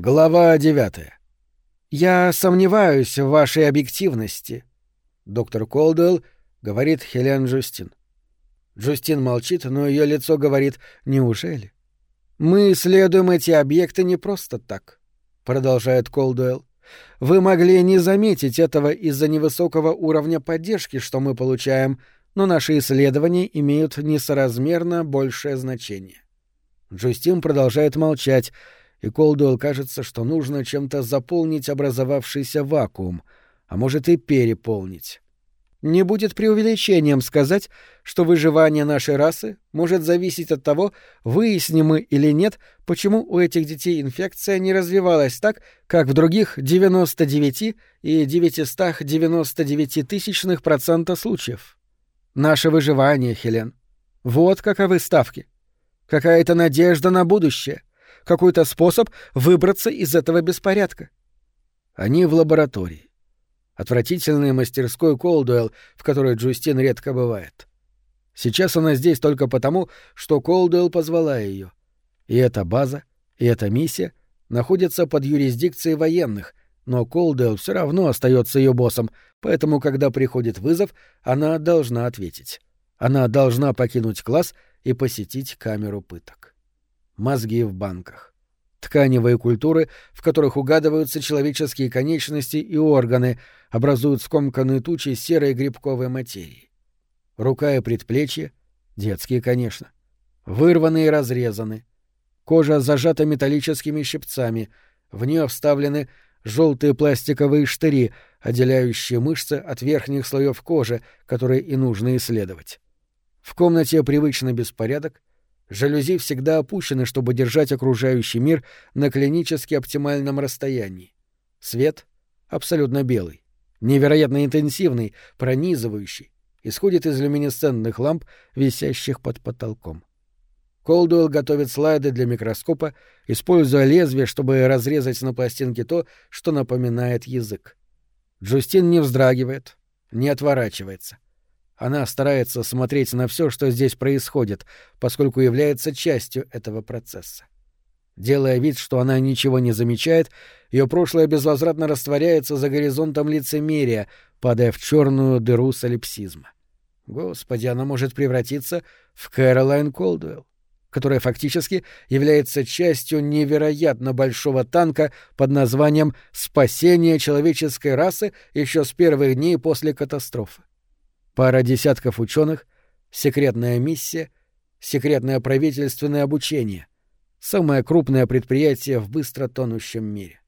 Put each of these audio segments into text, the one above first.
Глава девятая. «Я сомневаюсь в вашей объективности», — доктор Колдуэлл говорит Хелен Джустин. Джустин молчит, но ее лицо говорит «Неужели?» «Мы исследуем эти объекты не просто так», — продолжает Колдуэлл. «Вы могли не заметить этого из-за невысокого уровня поддержки, что мы получаем, но наши исследования имеют несоразмерно большее значение. Джустин продолжает молчать, и Колдуэлл кажется, что нужно чем-то заполнить образовавшийся вакуум, а может и переполнить. Не будет преувеличением сказать, что выживание нашей расы может зависеть от того, выясним мы или нет, почему у этих детей инфекция не развивалась так, как в других 99 и 999 тысячных процента случаев. Наше выживание, Хелен. Вот каковы ставки. Какая-то надежда на будущее. Какой-то способ выбраться из этого беспорядка. Они в лаборатории. Отвратительной мастерской Колдуэлл, в которой Джустин редко бывает. Сейчас она здесь только потому, что Колдуэлл позвала ее. И эта база, и эта миссия находятся под юрисдикцией военных, но Колдуэлл все равно остается ее боссом, поэтому, когда приходит вызов, она должна ответить. Она должна покинуть класс — и посетить камеру пыток. Мозги в банках. Тканевые культуры, в которых угадываются человеческие конечности и органы, образуют скомканные тучи серой грибковой материи. Рука и предплечье — детские, конечно. Вырваны и разрезаны. Кожа зажата металлическими щипцами, в нее вставлены желтые пластиковые штыри, отделяющие мышцы от верхних слоев кожи, которые и нужно исследовать. В комнате привычный беспорядок, жалюзи всегда опущены, чтобы держать окружающий мир на клинически оптимальном расстоянии. Свет абсолютно белый, невероятно интенсивный, пронизывающий, исходит из люминесцентных ламп, висящих под потолком. Колдуэлл готовит слайды для микроскопа, используя лезвие, чтобы разрезать на пластинке то, что напоминает язык. Джустин не вздрагивает, не отворачивается — она старается смотреть на все, что здесь происходит, поскольку является частью этого процесса. Делая вид, что она ничего не замечает, ее прошлое безвозвратно растворяется за горизонтом лицемерия, падая в черную дыру солипсизма. Господи, она может превратиться в Кэролайн Колдуэлл, которая фактически является частью невероятно большого танка под названием «Спасение человеческой расы» еще с первых дней после катастрофы пара десятков ученых, секретная миссия, секретное правительственное обучение, самое крупное предприятие в быстро тонущем мире.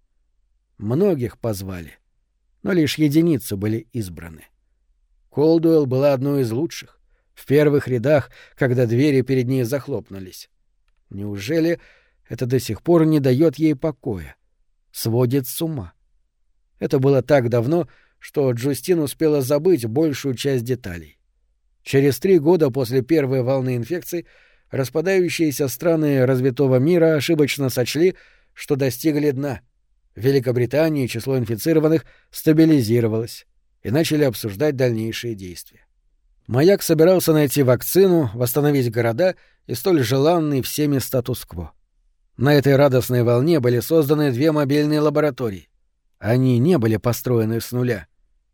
Многих позвали, но лишь единицы были избраны. Колдуэлл была одной из лучших, в первых рядах, когда двери перед ней захлопнулись. Неужели это до сих пор не дает ей покоя? Сводит с ума. Это было так давно, что Джустин успела забыть большую часть деталей. Через три года после первой волны инфекции распадающиеся страны развитого мира ошибочно сочли, что достигли дна. В Великобритании число инфицированных стабилизировалось и начали обсуждать дальнейшие действия. Маяк собирался найти вакцину, восстановить города и столь желанный всеми статус-кво. На этой радостной волне были созданы две мобильные лаборатории. Они не были построены с нуля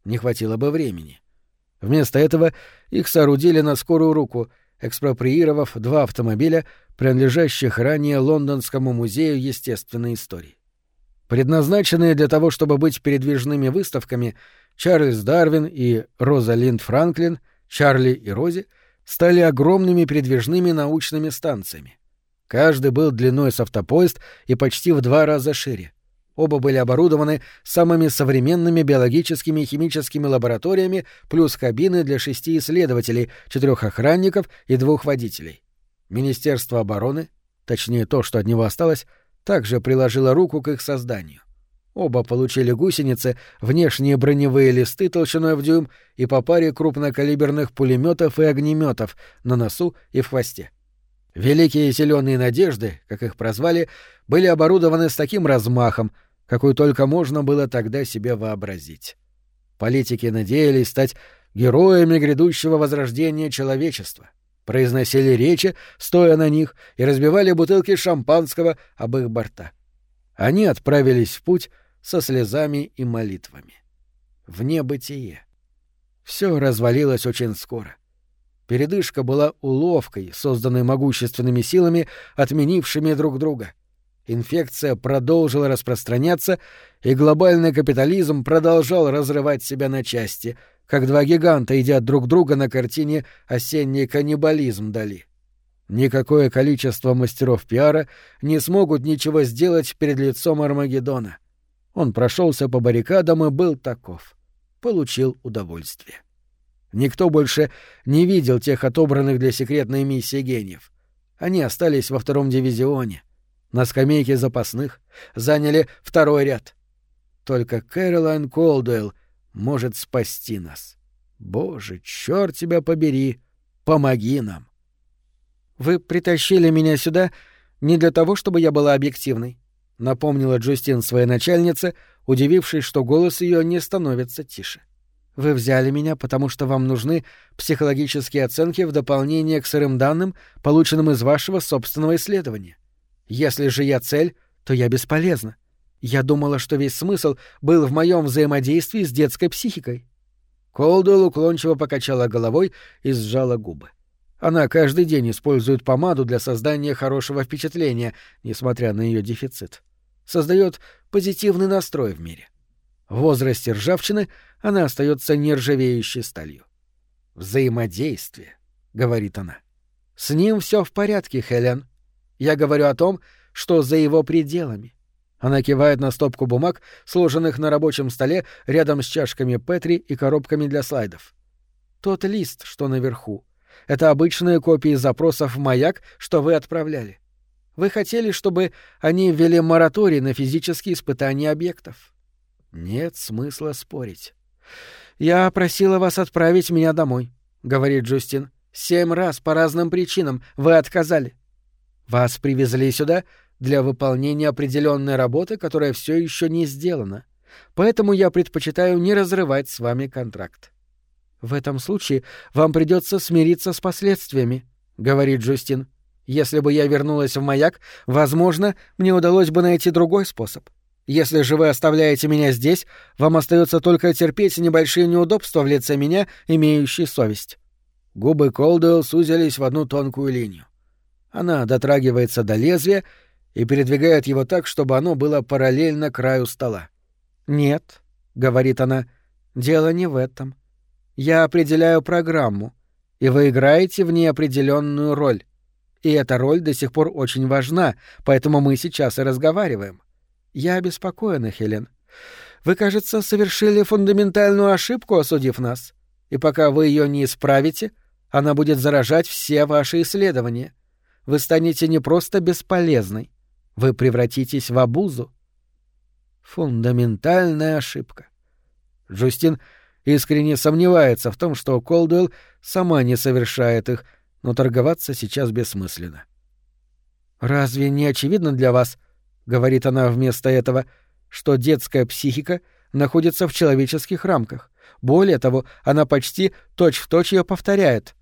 не хватило бы времени. Вместо этого их соорудили на скорую руку, экспроприировав два автомобиля, принадлежащих ранее Лондонскому музею естественной истории. Предназначенные для того, чтобы быть передвижными выставками, Чарльз Дарвин и Роза Линд Франклин, Чарли и Рози стали огромными передвижными научными станциями. Каждый был длиной с автопоезд и почти в два раза шире. Оба были оборудованы самыми современными биологическими и химическими лабораториями, плюс кабины для шести исследователей, четырех охранников и двух водителей. Министерство обороны, точнее то, что от него осталось, также приложило руку к их созданию. Оба получили гусеницы, внешние броневые листы толщиной в дюйм и по паре крупнокалиберных пулеметов и огнеметов на носу и в хвосте. Великие зеленые надежды, как их прозвали, были оборудованы с таким размахом, какой только можно было тогда себе вообразить. Политики надеялись стать героями грядущего возрождения человечества, произносили речи, стоя на них, и разбивали бутылки шампанского об их борта. Они отправились в путь со слезами и молитвами. В небытие. Все развалилось очень скоро. Передышка была уловкой, созданной могущественными силами, отменившими друг друга. Инфекция продолжила распространяться, и глобальный капитализм продолжал разрывать себя на части, как два гиганта едят друг друга на картине «Осенний каннибализм» Дали. Никакое количество мастеров пиара не смогут ничего сделать перед лицом Армагеддона. Он прошелся по баррикадам и был таков. Получил удовольствие. Никто больше не видел тех отобранных для секретной миссии гениев. Они остались во втором дивизионе, на скамейке запасных, заняли второй ряд. Только Кэролайн Колдуэлл может спасти нас. Боже, черт тебя побери, помоги нам. Вы притащили меня сюда не для того, чтобы я была объективной, напомнила Джустин своей начальнице, удивившись, что голос ее не становится тише. Вы взяли меня, потому что вам нужны психологические оценки в дополнение к сырым данным, полученным из вашего собственного исследования. Если же я цель, то я бесполезна. Я думала, что весь смысл был в моем взаимодействии с детской психикой. Колдуэлл уклончиво покачала головой и сжала губы. Она каждый день использует помаду для создания хорошего впечатления, несмотря на ее дефицит. Создает позитивный настрой в мире. В возрасте ржавчины она остается нержавеющей сталью. «Взаимодействие», — говорит она. «С ним все в порядке, Хелен. Я говорю о том, что за его пределами». Она кивает на стопку бумаг, сложенных на рабочем столе рядом с чашками Петри и коробками для слайдов. Тот лист, что наверху, это обычные копии запросов в маяк, что вы отправляли. Вы хотели, чтобы они ввели мораторий на физические испытания объектов. Нет смысла спорить. «Я просила вас отправить меня домой», — говорит Джустин. «Семь раз по разным причинам вы отказали. Вас привезли сюда для выполнения определенной работы, которая все еще не сделана. Поэтому я предпочитаю не разрывать с вами контракт. В этом случае вам придется смириться с последствиями, говорит Джустин. Если бы я вернулась в маяк, возможно, мне удалось бы найти другой способ. Если же вы оставляете меня здесь, вам остается только терпеть небольшие неудобства в лице меня, имеющей совесть. Губы Колдуэлл сузились в одну тонкую линию. Она дотрагивается до лезвия и передвигает его так, чтобы оно было параллельно краю стола. «Нет», — говорит она, — «дело не в этом. Я определяю программу, и вы играете в ней определенную роль. И эта роль до сих пор очень важна, поэтому мы сейчас и разговариваем. Я обеспокоена, Хелен. Вы, кажется, совершили фундаментальную ошибку, осудив нас. И пока вы ее не исправите, она будет заражать все ваши исследования. Вы станете не просто бесполезной, вы превратитесь в обузу. Фундаментальная ошибка. Джустин искренне сомневается в том, что Колдуэлл сама не совершает их, но торговаться сейчас бессмысленно. «Разве не очевидно для вас, — говорит она вместо этого, — что детская психика находится в человеческих рамках? Более того, она почти точь-в-точь ее повторяет.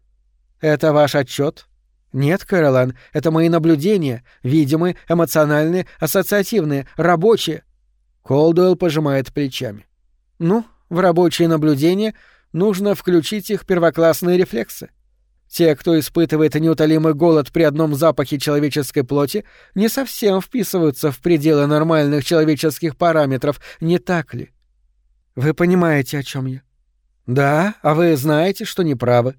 Это ваш отчет? Нет, Кэролан, это мои наблюдения, видимые, эмоциональные, ассоциативные, рабочие. Колдуэлл пожимает плечами. Ну, в рабочие наблюдения нужно включить их первоклассные рефлексы. Те, кто испытывает неутолимый голод при одном запахе человеческой плоти, не совсем вписываются в пределы нормальных человеческих параметров, не так ли? Вы понимаете, о чем я? Да, а вы знаете, что не правы.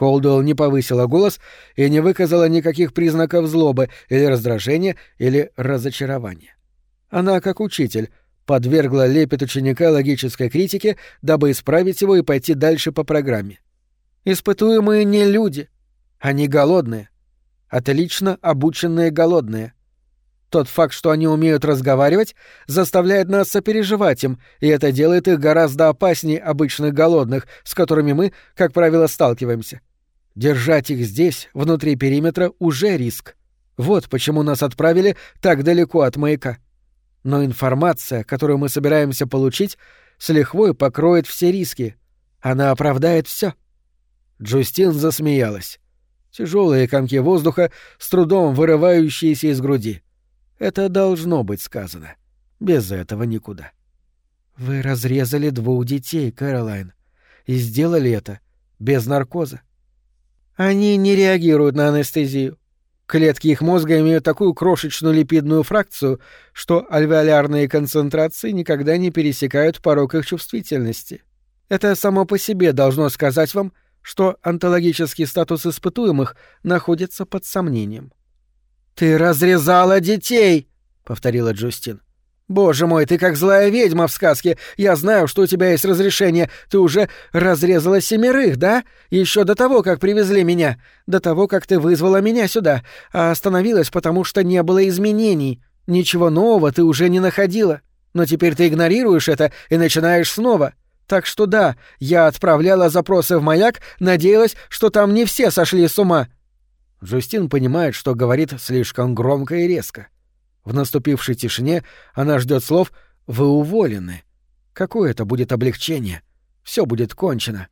Колдуэлл не повысила голос и не выказала никаких признаков злобы или раздражения или разочарования. Она, как учитель, подвергла лепет ученика логической критике, дабы исправить его и пойти дальше по программе. Испытуемые не люди, они голодные. Отлично обученные голодные. Тот факт, что они умеют разговаривать, заставляет нас сопереживать им, и это делает их гораздо опаснее обычных голодных, с которыми мы, как правило, сталкиваемся. Держать их здесь, внутри периметра, уже риск. Вот почему нас отправили так далеко от маяка. Но информация, которую мы собираемся получить, с лихвой покроет все риски. Она оправдает все. Джустин засмеялась. Тяжелые комки воздуха, с трудом вырывающиеся из груди. Это должно быть сказано. Без этого никуда. Вы разрезали двух детей, Кэролайн, и сделали это без наркоза. Они не реагируют на анестезию. Клетки их мозга имеют такую крошечную липидную фракцию, что альвеолярные концентрации никогда не пересекают порог их чувствительности. Это само по себе должно сказать вам, что онтологический статус испытуемых находится под сомнением. «Ты разрезала детей!» — повторила Джустин. «Боже мой, ты как злая ведьма в сказке. Я знаю, что у тебя есть разрешение. Ты уже разрезала семерых, да? Еще до того, как привезли меня. До того, как ты вызвала меня сюда. А остановилась, потому что не было изменений. Ничего нового ты уже не находила. Но теперь ты игнорируешь это и начинаешь снова. Так что да, я отправляла запросы в маяк, надеялась, что там не все сошли с ума». Жустин понимает, что говорит слишком громко и резко. — в наступившей тишине она ждет слов «Вы уволены». Какое это будет облегчение? Все будет кончено.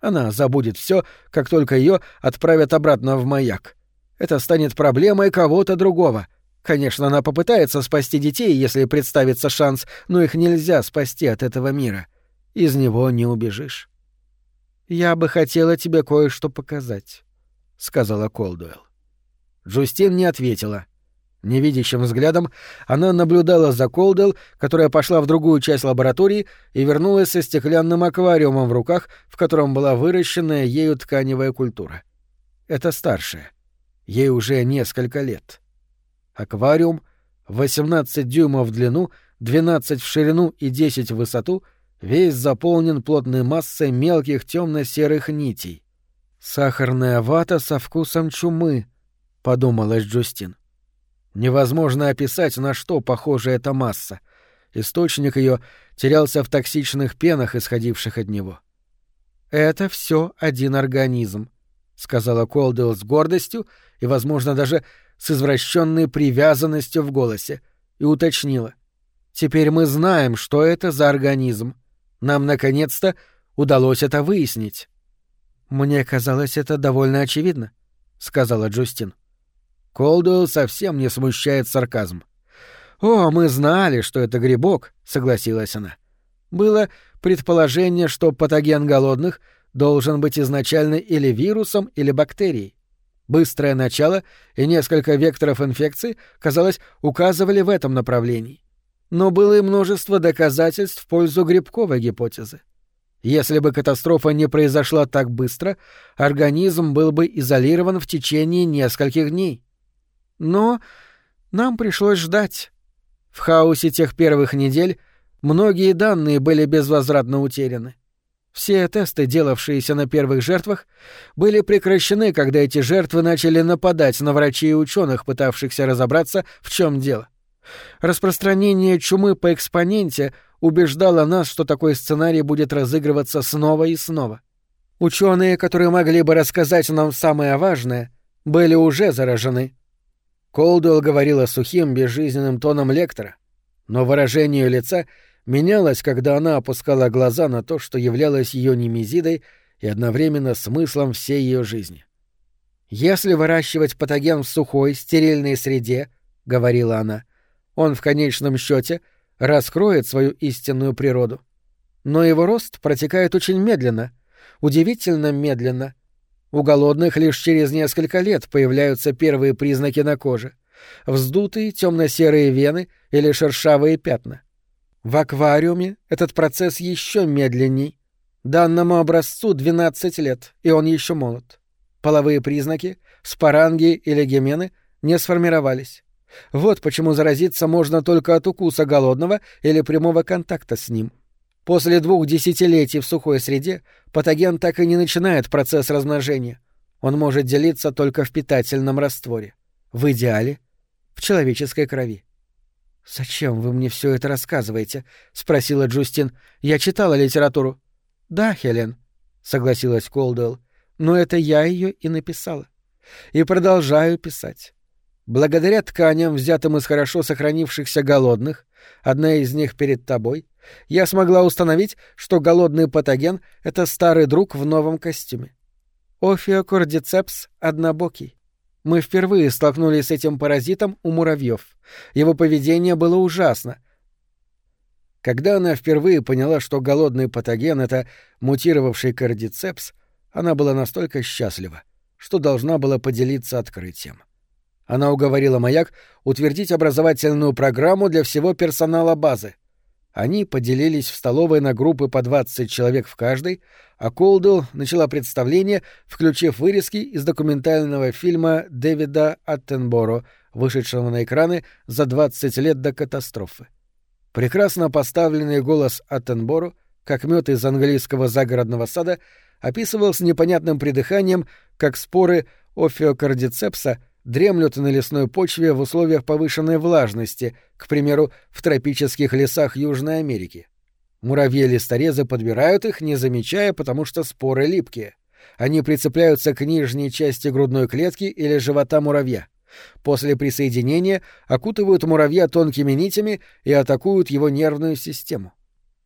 Она забудет все, как только ее отправят обратно в маяк. Это станет проблемой кого-то другого. Конечно, она попытается спасти детей, если представится шанс, но их нельзя спасти от этого мира. Из него не убежишь. «Я бы хотела тебе кое-что показать», — сказала Колдуэлл. Джустин не ответила — Невидящим взглядом она наблюдала за Колдел, которая пошла в другую часть лаборатории и вернулась со стеклянным аквариумом в руках, в котором была выращенная ею тканевая культура. Это старшая. Ей уже несколько лет. Аквариум, 18 дюймов в длину, 12 в ширину и 10 в высоту, весь заполнен плотной массой мелких темно-серых нитей. «Сахарная вата со вкусом чумы», — подумалась Джустин. Невозможно описать, на что похожа эта масса. Источник ее терялся в токсичных пенах, исходивших от него. «Это все один организм», — сказала Колдуэлл с гордостью и, возможно, даже с извращенной привязанностью в голосе, и уточнила. «Теперь мы знаем, что это за организм. Нам, наконец-то, удалось это выяснить». «Мне казалось, это довольно очевидно», — сказала Джустин. Колдуэлл совсем не смущает сарказм. «О, мы знали, что это грибок», — согласилась она. «Было предположение, что патоген голодных должен быть изначально или вирусом, или бактерией. Быстрое начало и несколько векторов инфекции, казалось, указывали в этом направлении. Но было и множество доказательств в пользу грибковой гипотезы. Если бы катастрофа не произошла так быстро, организм был бы изолирован в течение нескольких дней. Но нам пришлось ждать. В хаосе тех первых недель многие данные были безвозвратно утеряны. Все тесты, делавшиеся на первых жертвах, были прекращены, когда эти жертвы начали нападать на врачей и ученых, пытавшихся разобраться, в чем дело. Распространение чумы по экспоненте убеждало нас, что такой сценарий будет разыгрываться снова и снова. Ученые, которые могли бы рассказать нам самое важное, были уже заражены. Колдуэлл говорила сухим, безжизненным тоном лектора, но выражение лица менялось, когда она опускала глаза на то, что являлось ее немезидой и одновременно смыслом всей ее жизни. «Если выращивать патоген в сухой, стерильной среде, — говорила она, — он в конечном счете раскроет свою истинную природу. Но его рост протекает очень медленно, удивительно медленно, у голодных лишь через несколько лет появляются первые признаки на коже. Вздутые темно-серые вены или шершавые пятна. В аквариуме этот процесс еще медленней. Данному образцу 12 лет, и он еще молод. Половые признаки, споранги или гемены не сформировались. Вот почему заразиться можно только от укуса голодного или прямого контакта с ним. После двух десятилетий в сухой среде патоген так и не начинает процесс размножения. Он может делиться только в питательном растворе. В идеале — в человеческой крови. «Зачем вы мне все это рассказываете?» — спросила Джустин. «Я читала литературу». «Да, Хелен», — согласилась Колдуэлл. «Но это я ее и написала. И продолжаю писать. Благодаря тканям, взятым из хорошо сохранившихся голодных, одна из них перед тобой, я смогла установить, что голодный патоген — это старый друг в новом костюме. Офиокордицепс однобокий. Мы впервые столкнулись с этим паразитом у муравьев. Его поведение было ужасно. Когда она впервые поняла, что голодный патоген — это мутировавший кардицепс, она была настолько счастлива, что должна была поделиться открытием. Она уговорила маяк утвердить образовательную программу для всего персонала базы. Они поделились в столовой на группы по 20 человек в каждой, а Колдуэлл начала представление, включив вырезки из документального фильма Дэвида Аттенборо, вышедшего на экраны за 20 лет до катастрофы. Прекрасно поставленный голос Аттенборо, как мед из английского загородного сада, описывал с непонятным придыханием, как споры офиокардицепса — дремлют на лесной почве в условиях повышенной влажности, к примеру, в тропических лесах Южной Америки. Муравьи-листорезы подбирают их, не замечая, потому что споры липкие. Они прицепляются к нижней части грудной клетки или живота муравья. После присоединения окутывают муравья тонкими нитями и атакуют его нервную систему.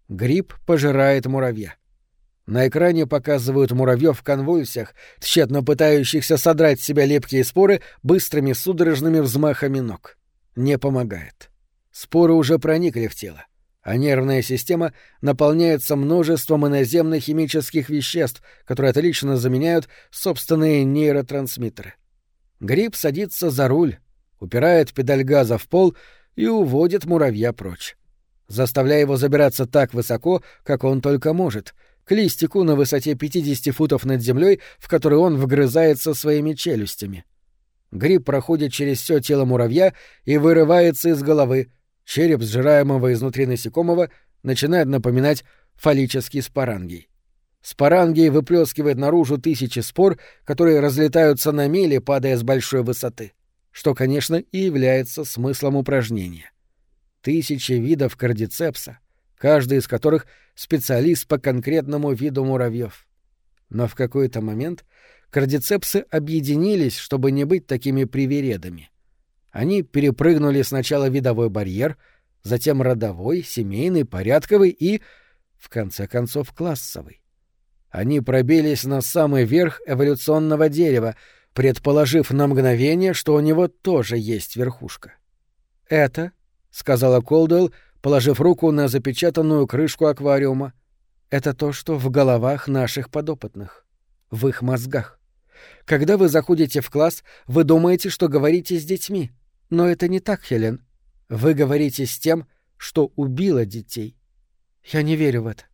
Гриб пожирает муравья. На экране показывают муравьев в конвульсиях, тщетно пытающихся содрать с себя лепкие споры быстрыми судорожными взмахами ног. Не помогает. Споры уже проникли в тело, а нервная система наполняется множеством иноземных химических веществ, которые отлично заменяют собственные нейротрансмиттеры. Гриб садится за руль, упирает педаль газа в пол и уводит муравья прочь, заставляя его забираться так высоко, как он только может — к листику на высоте 50 футов над землей, в который он вгрызается своими челюстями. Гриб проходит через все тело муравья и вырывается из головы. Череп сжираемого изнутри насекомого начинает напоминать фаллический спорангий. Спорангий выплескивает наружу тысячи спор, которые разлетаются на мили, падая с большой высоты, что, конечно, и является смыслом упражнения. Тысячи видов кардицепса — каждый из которых специалист по конкретному виду муравьев. Но в какой-то момент кардицепсы объединились, чтобы не быть такими привередами. Они перепрыгнули сначала видовой барьер, затем родовой, семейный, порядковый и, в конце концов, классовый. Они пробились на самый верх эволюционного дерева, предположив на мгновение, что у него тоже есть верхушка. «Это», — сказала Колдуэлл, положив руку на запечатанную крышку аквариума. Это то, что в головах наших подопытных, в их мозгах. Когда вы заходите в класс, вы думаете, что говорите с детьми. Но это не так, Хелен. Вы говорите с тем, что убило детей. Я не верю в это,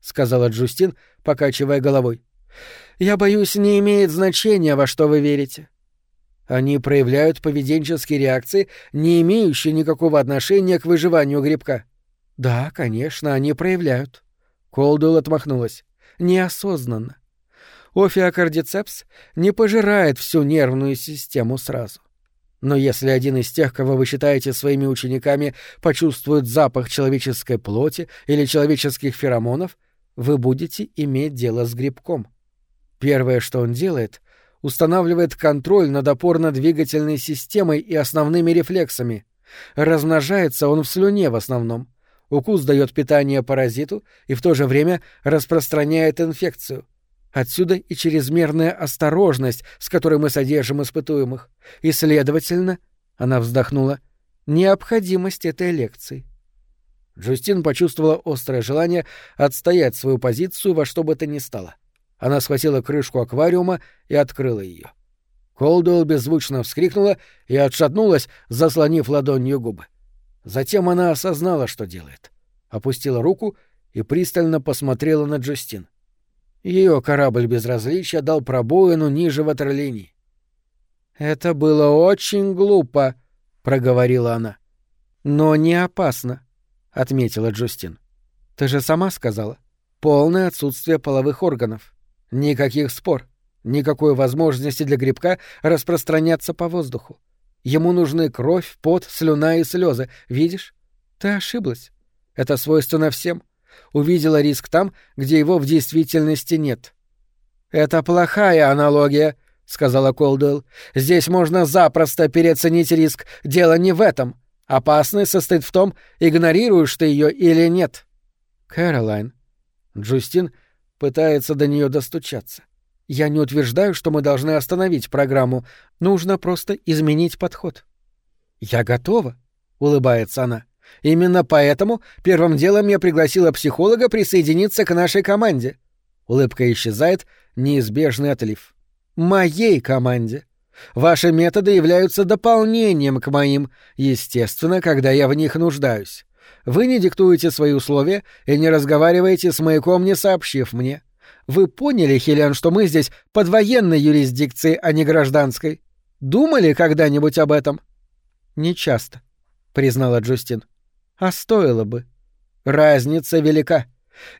сказала Джустин, покачивая головой. Я боюсь, не имеет значения, во что вы верите. Они проявляют поведенческие реакции, не имеющие никакого отношения к выживанию грибка. Да, конечно, они проявляют. Колдуэлл отмахнулась. Неосознанно. Офиокардицепс не пожирает всю нервную систему сразу. Но если один из тех, кого вы считаете своими учениками, почувствует запах человеческой плоти или человеческих феромонов, вы будете иметь дело с грибком. Первое, что он делает, устанавливает контроль над опорно-двигательной системой и основными рефлексами. Размножается он в слюне в основном. Укус дает питание паразиту и в то же время распространяет инфекцию. Отсюда и чрезмерная осторожность, с которой мы содержим испытуемых. И, следовательно, она вздохнула, необходимость этой лекции. Джустин почувствовала острое желание отстоять свою позицию во что бы то ни стало. Она схватила крышку аквариума и открыла ее. Колдуэлл беззвучно вскрикнула и отшатнулась, заслонив ладонью губы. Затем она осознала, что делает. Опустила руку и пристально посмотрела на Джустин. Ее корабль безразличия дал пробоину ниже ватерлинии. «Это было очень глупо», — проговорила она. «Но не опасно», — отметила Джустин. «Ты же сама сказала. Полное отсутствие половых органов. Никаких спор, никакой возможности для грибка распространяться по воздуху. Ему нужны кровь, пот, слюна и слезы. Видишь? Ты ошиблась. Это свойственно всем. Увидела риск там, где его в действительности нет. Это плохая аналогия, сказала Колдуэлл. Здесь можно запросто переоценить риск. Дело не в этом. Опасность состоит в том, игнорируешь ты ее или нет. Кэролайн. Джустин пытается до нее достучаться. Я не утверждаю, что мы должны остановить программу. Нужно просто изменить подход. Я готова, улыбается она. Именно поэтому первым делом я пригласила психолога присоединиться к нашей команде. Улыбка исчезает, неизбежный отлив. Моей команде. Ваши методы являются дополнением к моим, естественно, когда я в них нуждаюсь. Вы не диктуете свои условия и не разговариваете с маяком, не сообщив мне. Вы поняли, Хелен, что мы здесь под военной юрисдикцией, а не гражданской? Думали когда-нибудь об этом? Не часто, признала Джустин. А стоило бы. Разница велика.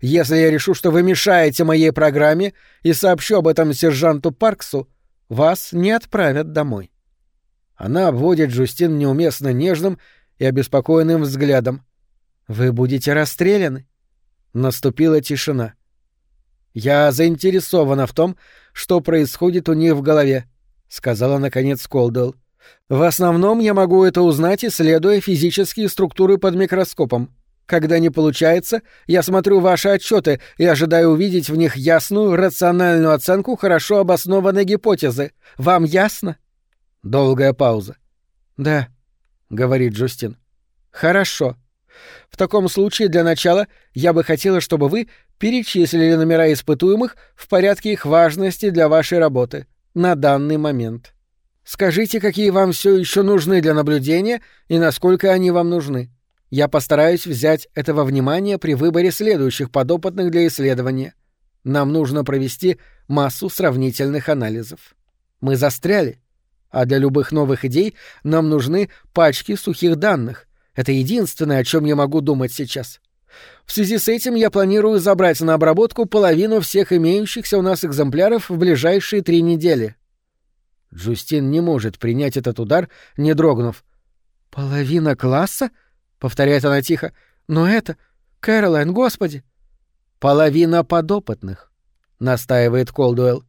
Если я решу, что вы мешаете моей программе и сообщу об этом сержанту Парксу, вас не отправят домой. Она обводит Джустин неуместно нежным и обеспокоенным взглядом. Вы будете расстреляны. Наступила тишина. «Я заинтересована в том, что происходит у них в голове», — сказала наконец Колдел. «В основном я могу это узнать, исследуя физические структуры под микроскопом. Когда не получается, я смотрю ваши отчеты и ожидаю увидеть в них ясную, рациональную оценку хорошо обоснованной гипотезы. Вам ясно?» Долгая пауза. «Да», — говорит Джустин. «Хорошо. В таком случае для начала я бы хотела, чтобы вы перечислили номера испытуемых в порядке их важности для вашей работы на данный момент. Скажите, какие вам все еще нужны для наблюдения и насколько они вам нужны. Я постараюсь взять этого внимания при выборе следующих подопытных для исследования. Нам нужно провести массу сравнительных анализов. Мы застряли, а для любых новых идей нам нужны пачки сухих данных, это единственное, о чем я могу думать сейчас. В связи с этим я планирую забрать на обработку половину всех имеющихся у нас экземпляров в ближайшие три недели. Джустин не может принять этот удар, не дрогнув. «Половина класса?» — повторяет она тихо. «Но это... Кэролайн, господи!» «Половина подопытных», — настаивает Колдуэлл.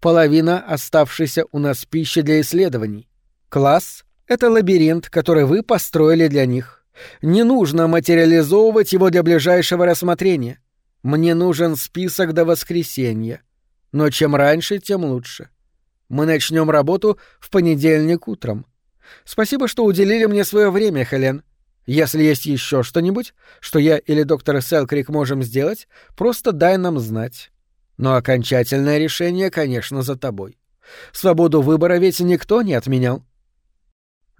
«Половина оставшейся у нас пищи для исследований. Класс это лабиринт, который вы построили для них. Не нужно материализовывать его для ближайшего рассмотрения. Мне нужен список до воскресенья. Но чем раньше, тем лучше. Мы начнем работу в понедельник утром. Спасибо, что уделили мне свое время, Хелен. Если есть еще что-нибудь, что я или доктор Селкрик можем сделать, просто дай нам знать. Но окончательное решение, конечно, за тобой. Свободу выбора ведь никто не отменял.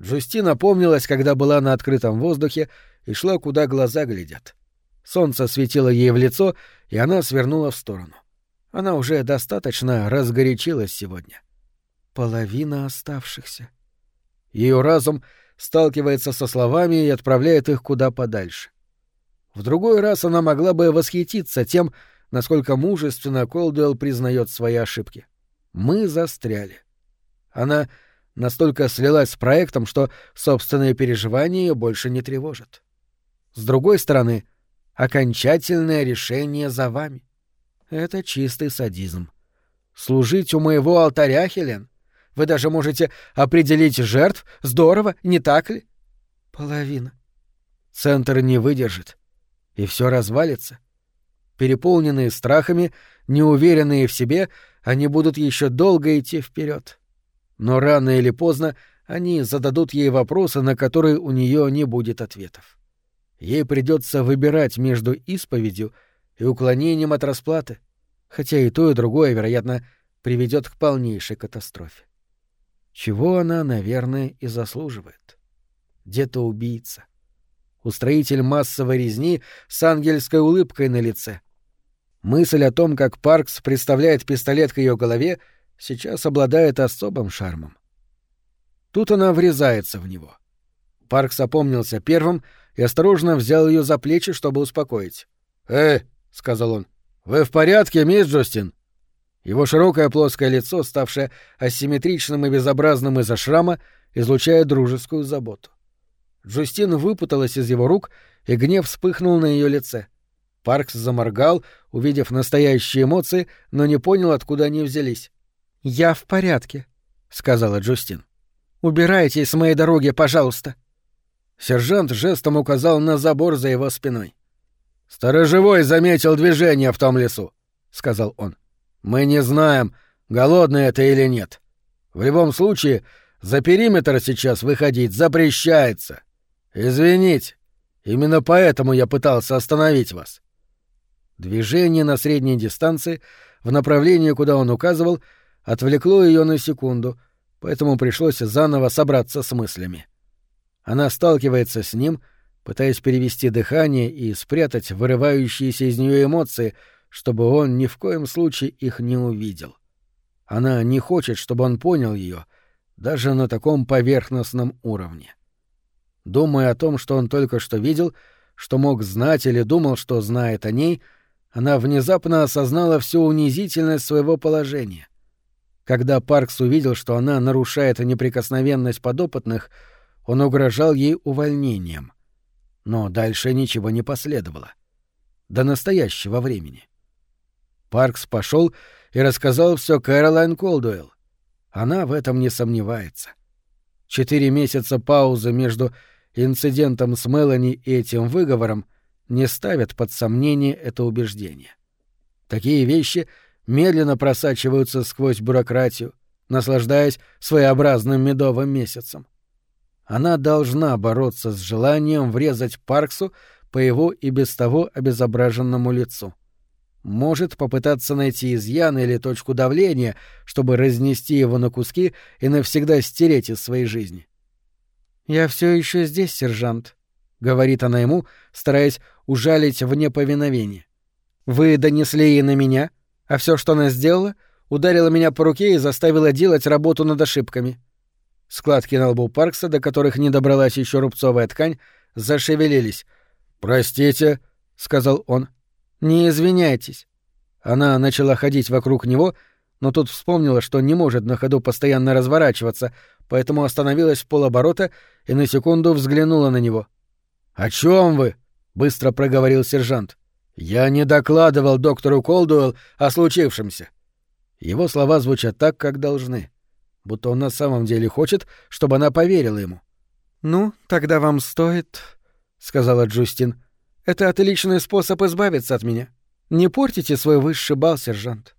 Джустина помнилась, когда была на открытом воздухе и шла, куда глаза глядят. Солнце светило ей в лицо, и она свернула в сторону. Она уже достаточно разгорячилась сегодня. Половина оставшихся. Ее разум сталкивается со словами и отправляет их куда подальше. В другой раз она могла бы восхититься тем, насколько мужественно Колдуэлл признает свои ошибки. Мы застряли. Она настолько слилась с проектом, что собственные переживания ее больше не тревожат. С другой стороны, окончательное решение за вами. Это чистый садизм. Служить у моего алтаря, Хелен? Вы даже можете определить жертв? Здорово, не так ли? Половина. Центр не выдержит, и все развалится. Переполненные страхами, неуверенные в себе, они будут еще долго идти вперед. Но рано или поздно они зададут ей вопросы, на которые у нее не будет ответов. Ей придется выбирать между исповедью и уклонением от расплаты, хотя и то, и другое, вероятно, приведет к полнейшей катастрофе. Чего она, наверное, и заслуживает. Где-то убийца. Устроитель массовой резни с ангельской улыбкой на лице. Мысль о том, как Паркс представляет пистолет к ее голове — сейчас обладает особым шармом. Тут она врезается в него. Паркс опомнился первым и осторожно взял ее за плечи, чтобы успокоить. «Э!» — сказал он. «Вы в порядке, мисс Джустин?» Его широкое плоское лицо, ставшее асимметричным и безобразным из-за шрама, излучает дружескую заботу. Джустин выпуталась из его рук, и гнев вспыхнул на ее лице. Паркс заморгал, увидев настоящие эмоции, но не понял, откуда они взялись. «Я в порядке», — сказала Джустин. «Убирайтесь с моей дороги, пожалуйста». Сержант жестом указал на забор за его спиной. «Сторожевой заметил движение в том лесу», — сказал он. «Мы не знаем, голодный это или нет. В любом случае, за периметр сейчас выходить запрещается. Извините, именно поэтому я пытался остановить вас. Движение на средней дистанции в направлении, куда он указывал, отвлекло ее на секунду, поэтому пришлось заново собраться с мыслями. Она сталкивается с ним, пытаясь перевести дыхание и спрятать вырывающиеся из нее эмоции, чтобы он ни в коем случае их не увидел. Она не хочет, чтобы он понял ее, даже на таком поверхностном уровне. Думая о том, что он только что видел, что мог знать или думал, что знает о ней, она внезапно осознала всю унизительность своего положения. Когда Паркс увидел, что она нарушает неприкосновенность подопытных, он угрожал ей увольнением. Но дальше ничего не последовало. До настоящего времени. Паркс пошел и рассказал все Кэролайн Колдуэлл. Она в этом не сомневается. Четыре месяца паузы между инцидентом с Мелани и этим выговором не ставят под сомнение это убеждение. Такие вещи медленно просачиваются сквозь бюрократию, наслаждаясь своеобразным медовым месяцем. Она должна бороться с желанием врезать Парксу по его и без того обезображенному лицу. Может попытаться найти изъян или точку давления, чтобы разнести его на куски и навсегда стереть из своей жизни. «Я все еще здесь, сержант», — говорит она ему, стараясь ужалить в неповиновение. «Вы донесли ей на меня, а все, что она сделала, ударила меня по руке и заставила делать работу над ошибками. Складки на лбу Паркса, до которых не добралась еще рубцовая ткань, зашевелились. «Простите», — сказал он. «Не извиняйтесь». Она начала ходить вокруг него, но тут вспомнила, что не может на ходу постоянно разворачиваться, поэтому остановилась в полоборота и на секунду взглянула на него. «О чем вы?» — быстро проговорил сержант. «Я не докладывал доктору Колдуэлл о случившемся». Его слова звучат так, как должны будто он на самом деле хочет, чтобы она поверила ему. «Ну, тогда вам стоит...» — сказала Джустин. «Это отличный способ избавиться от меня. Не портите свой высший бал, сержант».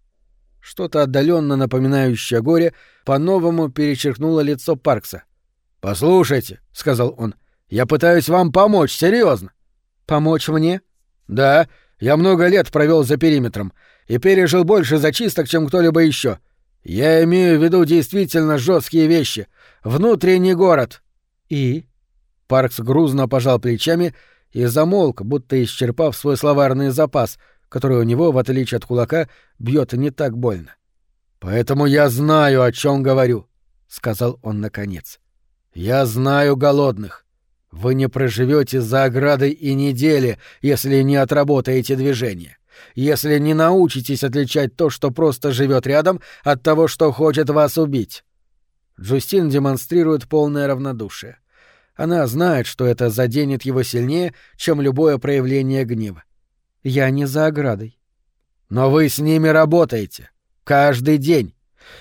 Что-то отдаленно напоминающее горе по-новому перечеркнуло лицо Паркса. «Послушайте», — сказал он, — «я пытаюсь вам помочь, серьезно. «Помочь мне?» «Да, я много лет провел за периметром и пережил больше зачисток, чем кто-либо еще. Я имею в виду действительно жесткие вещи. Внутренний город. И? Паркс грузно пожал плечами и замолк, будто исчерпав свой словарный запас, который у него, в отличие от кулака, бьет не так больно. Поэтому я знаю, о чем говорю, сказал он наконец. Я знаю голодных. Вы не проживете за оградой и недели, если не отработаете движение если не научитесь отличать то, что просто живет рядом, от того, что хочет вас убить. Джустин демонстрирует полное равнодушие. Она знает, что это заденет его сильнее, чем любое проявление гнева. Я не за оградой. Но вы с ними работаете. Каждый день.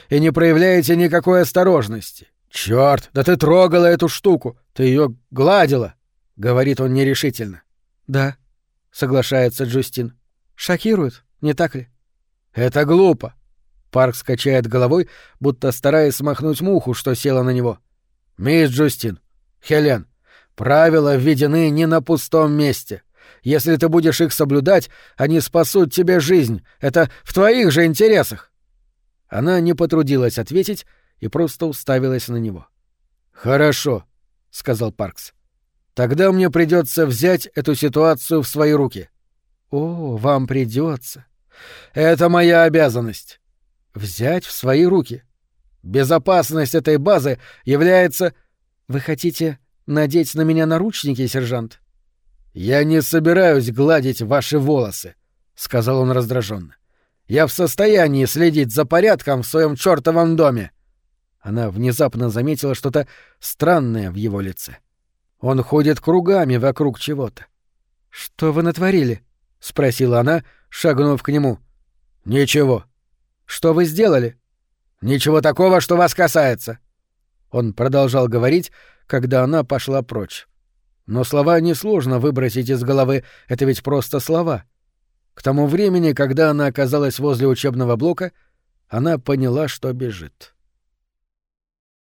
И не проявляете никакой осторожности. Черт, да ты трогала эту штуку. Ты ее гладила. — говорит он нерешительно. «Да», — соглашается Джустин. Шокирует, не так ли? Это глупо. Парк скачает головой, будто стараясь смахнуть муху, что села на него. Мисс Джустин, Хелен, правила введены не на пустом месте. Если ты будешь их соблюдать, они спасут тебе жизнь. Это в твоих же интересах. Она не потрудилась ответить и просто уставилась на него. Хорошо, сказал Паркс. Тогда мне придется взять эту ситуацию в свои руки. О, вам придется. Это моя обязанность. Взять в свои руки. Безопасность этой базы является... Вы хотите надеть на меня наручники, сержант? Я не собираюсь гладить ваши волосы, сказал он раздраженно. Я в состоянии следить за порядком в своем чертовом доме. Она внезапно заметила что-то странное в его лице. Он ходит кругами вокруг чего-то. Что вы натворили? — спросила она, шагнув к нему. «Ничего». «Что вы сделали?» «Ничего такого, что вас касается». Он продолжал говорить, когда она пошла прочь. Но слова несложно выбросить из головы, это ведь просто слова. К тому времени, когда она оказалась возле учебного блока, она поняла, что бежит.